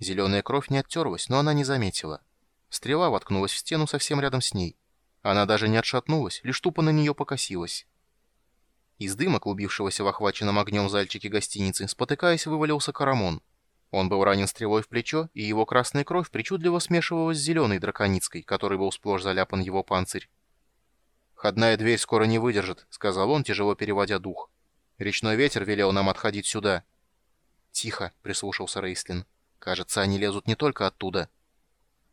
Зеленая кровь не оттерлась, но она не заметила. Стрела воткнулась в стену совсем рядом с ней. Она даже не отшатнулась, лишь тупо на нее покосилась. Из дыма, клубившегося в охваченном огнем зальчике гостиницы, спотыкаясь, вывалился Карамон. Он был ранен стрелой в плечо, и его красная кровь причудливо смешивалась с зеленой драконицкой, которой был сплошь заляпан его панцирь. «Входная дверь скоро не выдержит», — сказал он, тяжело переводя дух. «Речной ветер велел нам отходить сюда». «Тихо», — прислушался Рейслин. «Кажется, они лезут не только оттуда».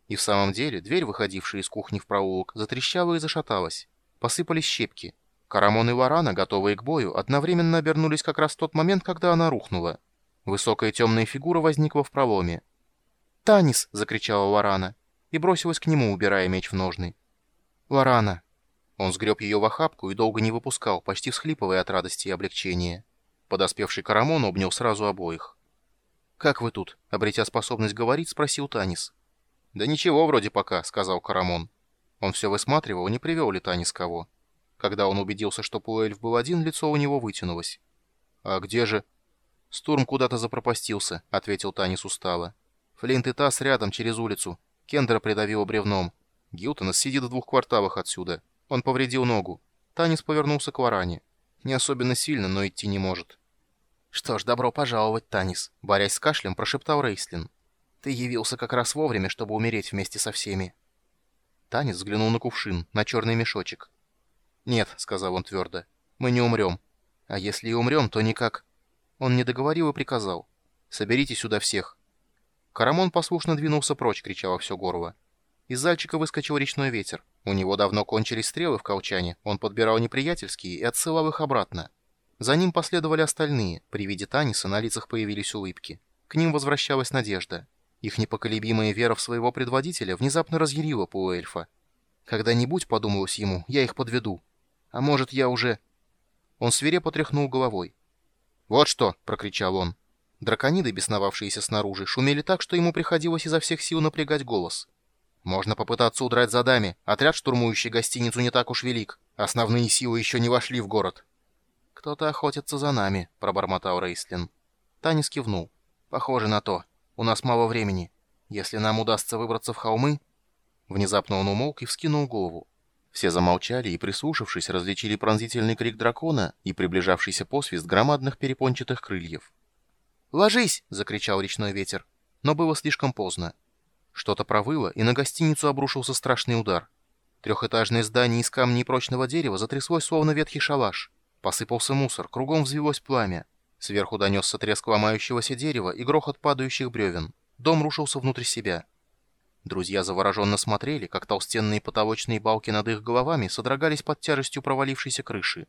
И в самом деле дверь, выходившая из кухни в проулок, затрещала и зашаталась. Посыпались щепки. Карамон и Варана, готовые к бою, одновременно обернулись как раз в тот момент, когда она рухнула. Высокая темная фигура возникла в проломе. «Танис!» — закричала Варана и бросилась к нему, убирая меч в ножны. «Варана!» Он сгреб ее в охапку и долго не выпускал, почти всхлипывая от радости и облегчения. Подоспевший Карамон обнял сразу обоих. «Как вы тут?» — обретя способность говорить, спросил Танис. «Да ничего вроде пока», — сказал Карамон. Он все высматривал, не привел ли Танис кого. Когда он убедился, что Пуэльф был один, лицо у него вытянулось. «А где же?» «Стурм куда-то запропастился», — ответил Танис устало. «Флинт и Тасс рядом, через улицу. Кендера придавило бревном. Гилтонас сидит в двух кварталах отсюда. Он повредил ногу. Танис повернулся к Варане. Не особенно сильно, но идти не может». «Что ж, добро пожаловать, Танис», — борясь с кашлем, прошептал Рейслин. Ты явился как раз вовремя, чтобы умереть вместе со всеми». Танец взглянул на кувшин, на черный мешочек. «Нет», — сказал он твердо, — «мы не умрем. А если и умрем, то никак...» Он не договорил и приказал. «Соберите сюда всех». Карамон послушно двинулся прочь, крича во все горло. Из зальчика выскочил речной ветер. У него давно кончились стрелы в колчане, он подбирал неприятельские и отсылал их обратно. За ним последовали остальные, при виде Таниса на лицах появились улыбки. К ним возвращалась надежда. Их непоколебимая вера в своего предводителя внезапно разъярила полуэльфа. «Когда-нибудь, — подумалось ему, — я их подведу. А может, я уже...» Он свирепо тряхнул головой. «Вот что!» — прокричал он. Дракониды, бесновавшиеся снаружи, шумели так, что ему приходилось изо всех сил напрягать голос. «Можно попытаться удрать за дами. Отряд, штурмующий гостиницу, не так уж велик. Основные силы еще не вошли в город». «Кто-то охотится за нами», — пробормотал Рейслин. Танис кивнул. «Похоже на то». У нас мало времени. Если нам удастся выбраться в холмы...» Внезапно он умолк и вскинул голову. Все замолчали и, прислушавшись, различили пронзительный крик дракона и приближавшийся посвист громадных перепончатых крыльев. «Ложись!» — закричал речной ветер. Но было слишком поздно. Что-то провыло, и на гостиницу обрушился страшный удар. Трехэтажное здание из камней прочного дерева затряслось, словно ветхий шалаш. Посыпался мусор, кругом взвелось пламя. Сверху донесся треск ломающегося дерева и грохот падающих бревен. Дом рушился внутрь себя. Друзья завороженно смотрели, как толстенные потолочные балки над их головами содрогались под тяжестью провалившейся крыши.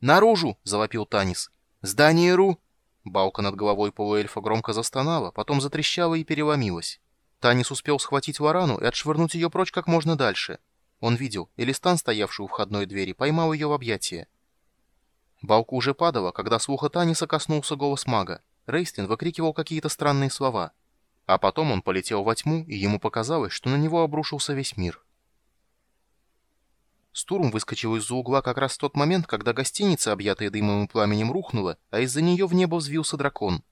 «Наружу!» — завопил Танис. «Здание Ру!» Балка над головой полуэльфа громко застонала, потом затрещала и переломилась. Танис успел схватить варану и отшвырнуть ее прочь как можно дальше. Он видел, Элистан, стоявший у входной двери, поймал ее в объятия. Балка уже падала, когда слуха Таниса коснулся голос мага. Рейстлин выкрикивал какие-то странные слова. А потом он полетел во тьму, и ему показалось, что на него обрушился весь мир. Стурм выскочил из-за угла как раз в тот момент, когда гостиница, объятая дымом и пламенем, рухнула, а из-за нее в небо взвился дракон.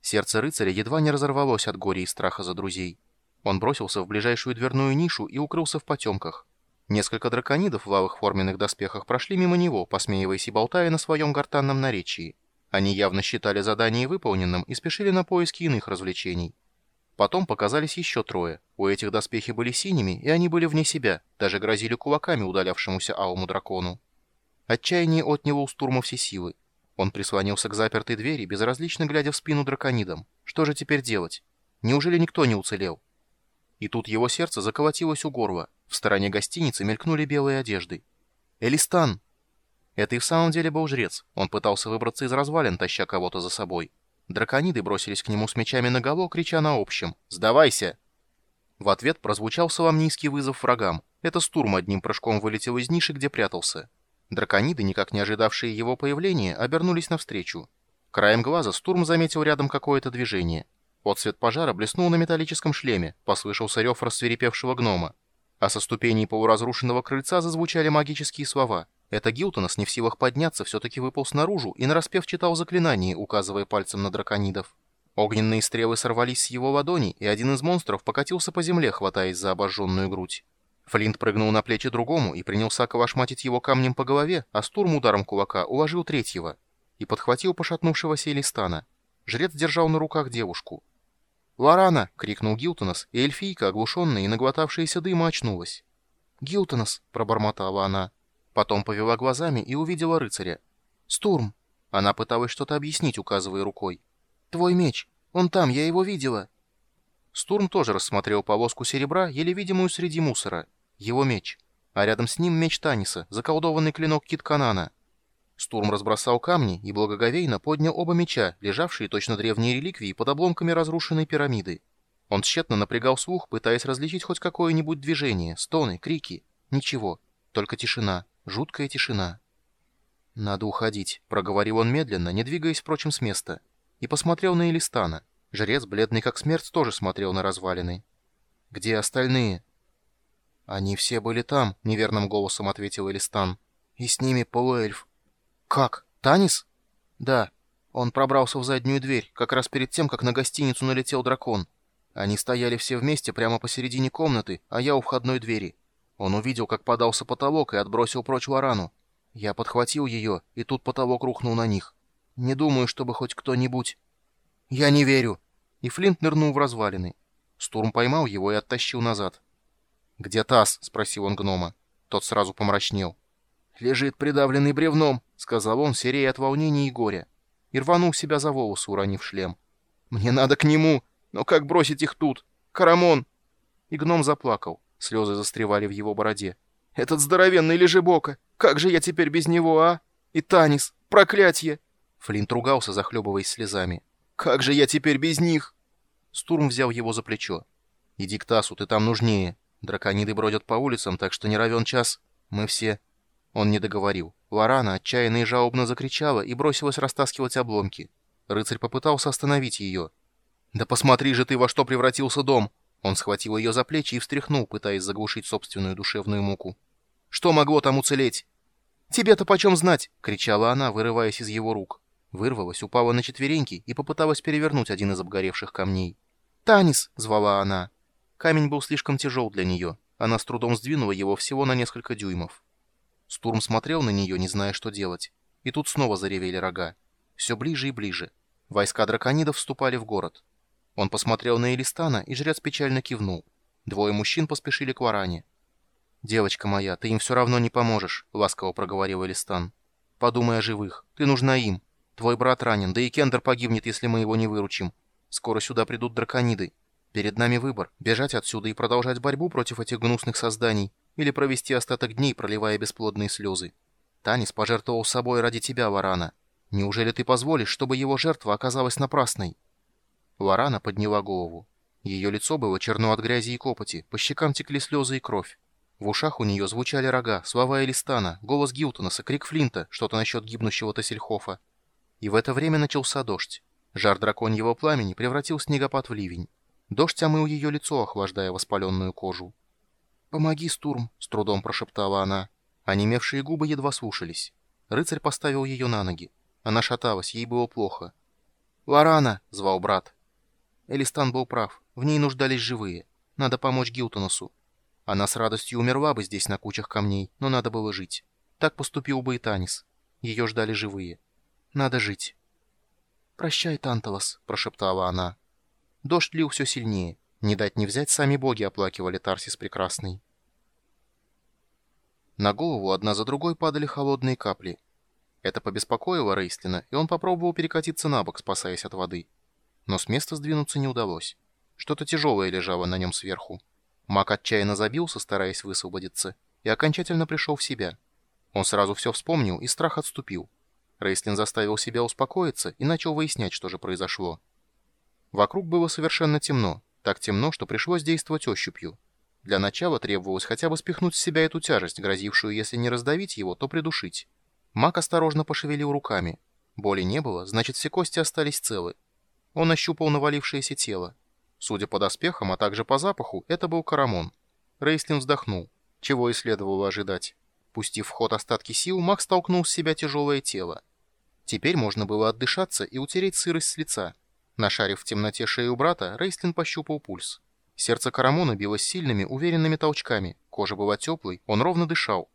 Сердце рыцаря едва не разорвалось от горя и страха за друзей. Он бросился в ближайшую дверную нишу и укрылся в потемках. Несколько драконидов в лавых форменных доспехах прошли мимо него, посмеиваясь и болтая на своем гортанном наречии. Они явно считали задание выполненным и спешили на поиски иных развлечений. Потом показались еще трое. У этих доспехи были синими, и они были вне себя, даже грозили кулаками удалявшемуся алому дракону. Отчаяние отняло у Стурма все силы. Он прислонился к запертой двери, безразлично глядя в спину драконидам. Что же теперь делать? Неужели никто не уцелел? И тут его сердце заколотилось у горла. В стороне гостиницы мелькнули белые одежды. «Элистан!» Это и в самом деле был жрец. Он пытался выбраться из развалин, таща кого-то за собой. Дракониды бросились к нему с мечами наголо, крича на общем «Сдавайся!». В ответ прозвучал соломнийский вызов врагам. Это Стурм одним прыжком вылетел из ниши, где прятался. Дракониды, никак не ожидавшие его появления, обернулись навстречу. Краем глаза Стурм заметил рядом какое-то движение. Отцвет пожара блеснул на металлическом шлеме, послышался рев рассверепевшего гнома. А со ступеней полуразрушенного крыльца зазвучали магические слова. Это Гилтонос, не в силах подняться, все-таки выпал снаружи и нараспев читал заклинание, указывая пальцем на драконидов. Огненные стрелы сорвались с его ладони, и один из монстров покатился по земле, хватаясь за обожженную грудь. Флинт прыгнул на плечи другому и принялся калашматить его камнем по голове, а Стурм ударом кулака уложил третьего и подхватил пошатнувшегося Элистана. Жрец держал на руках девушку. «Лорана!» — крикнул Гилтонос, и эльфийка, оглушенная и наглотавшаяся дыма, очнулась. «Гилтонос!» — пробормотала она. Потом повела глазами и увидела рыцаря. «Стурм!» Она пыталась что-то объяснить, указывая рукой. «Твой меч! Он там, я его видела!» Стурм тоже рассмотрел полоску серебра, еле видимую среди мусора. Его меч. А рядом с ним меч Таниса, заколдованный клинок Кит-Канана. Стурм разбросал камни и благоговейно поднял оба меча, лежавшие точно древние реликвии под обломками разрушенной пирамиды. Он тщетно напрягал слух, пытаясь различить хоть какое-нибудь движение, стоны, крики. Ничего, только тишина, жуткая тишина. «Надо уходить», — проговорил он медленно, не двигаясь, впрочем, с места и посмотрел на Элистана. Жрец, бледный как смерть, тоже смотрел на развалины. «Где остальные?» «Они все были там», — неверным голосом ответил Элистан. «И с ними полуэльф». «Как? Танис?» «Да. Он пробрался в заднюю дверь, как раз перед тем, как на гостиницу налетел дракон. Они стояли все вместе прямо посередине комнаты, а я у входной двери. Он увидел, как подался потолок и отбросил прочь Лорану. Я подхватил ее, и тут потолок рухнул на них. Не думаю, чтобы хоть кто-нибудь... Я не верю. И Флинт нырнул в развалины. Стурм поймал его и оттащил назад. «Где таз?» — спросил он гнома. Тот сразу помрачнел. «Лежит придавленный бревном», — сказал он, серея от волнения и горя. И рванул себя за волосы, уронив шлем. «Мне надо к нему! Но как бросить их тут? Карамон!» И гном заплакал. Слезы застревали в его бороде. «Этот здоровенный лежебока! Как же я теперь без него, а? И Танис! Проклятье!» Флинт ругался, захлебываясь слезами. «Как же я теперь без них?» Стурм взял его за плечо. «Иди к Тасу, ты там нужнее. Дракониды бродят по улицам, так что не равен час. Мы все...» Он не договорил. Лорана отчаянно и жалобно закричала и бросилась растаскивать обломки. Рыцарь попытался остановить ее. «Да посмотри же ты, во что превратился дом!» Он схватил ее за плечи и встряхнул, пытаясь заглушить собственную душевную муку. «Что могло там уцелеть?» «Тебе-то почем знать?» — кричала она, вырываясь из его рук. Вырвалась, упала на четвереньки и попыталась перевернуть один из обгоревших камней. «Танис!» — звала она. Камень был слишком тяжел для нее. Она с трудом сдвинула его всего на несколько дюймов. Стурм смотрел на нее, не зная, что делать. И тут снова заревели рога. Все ближе и ближе. Войска драконидов вступали в город. Он посмотрел на Элистана, и жрец печально кивнул. Двое мужчин поспешили к Варане. «Девочка моя, ты им все равно не поможешь», — ласково проговорил Элистан. «Подумай о живых. Ты нужна им. Твой брат ранен, да и Кендер погибнет, если мы его не выручим. Скоро сюда придут дракониды. Перед нами выбор — бежать отсюда и продолжать борьбу против этих гнусных созданий, или провести остаток дней, проливая бесплодные слезы. Танис пожертвовал собой ради тебя, Варана. Неужели ты позволишь, чтобы его жертва оказалась напрасной?» Варана подняла голову. Ее лицо было черно от грязи и копоти, по щекам текли слезы и кровь. В ушах у нее звучали рога, слова Элистана, голос Гилтонаса, крик Флинта, что-то насчет гибнущего Тассельхофа. И в это время начался дождь. Жар драконьего пламени превратил снегопад в ливень. Дождь омыл ее лицо, охлаждая воспаленную кожу. «Помоги, Стурм!» — с трудом прошептала она. Онемевшие губы едва слушались. Рыцарь поставил ее на ноги. Она шаталась, ей было плохо. «Лорана!» — звал брат. Элистан был прав. В ней нуждались живые. Надо помочь Гилтоносу. Она с радостью умерла бы здесь на кучах камней, но надо было жить. Так поступил бы и Танис. Ее ждали живые. Надо жить. «Прощай, Танталос», — прошептала она. Дождь лил все сильнее. Не дать не взять, сами боги оплакивали Тарсис Прекрасный. На голову одна за другой падали холодные капли. Это побеспокоило Рейстлина, и он попробовал перекатиться на бок, спасаясь от воды. Но с места сдвинуться не удалось. Что-то тяжелое лежало на нем сверху. Маг отчаянно забился, стараясь высвободиться, и окончательно пришел в себя. Он сразу все вспомнил, и страх отступил. Рейслин заставил себя успокоиться и начал выяснять, что же произошло. Вокруг было совершенно темно, так темно, что пришлось действовать ощупью. Для начала требовалось хотя бы спихнуть с себя эту тяжесть, грозившую, если не раздавить его, то придушить. Маг осторожно пошевелил руками. Боли не было, значит, все кости остались целы. Он ощупал навалившееся тело. Судя по доспехам, а также по запаху, это был Карамон. Рейслин вздохнул, чего и следовало ожидать. Пустив в ход остатки сил, маг столкнул с себя тяжелое тело. Теперь можно было отдышаться и утереть сырость с лица. Нашарив в темноте шею брата, Рейстлин пощупал пульс. Сердце Карамона билось сильными, уверенными толчками, кожа была теплой, он ровно дышал.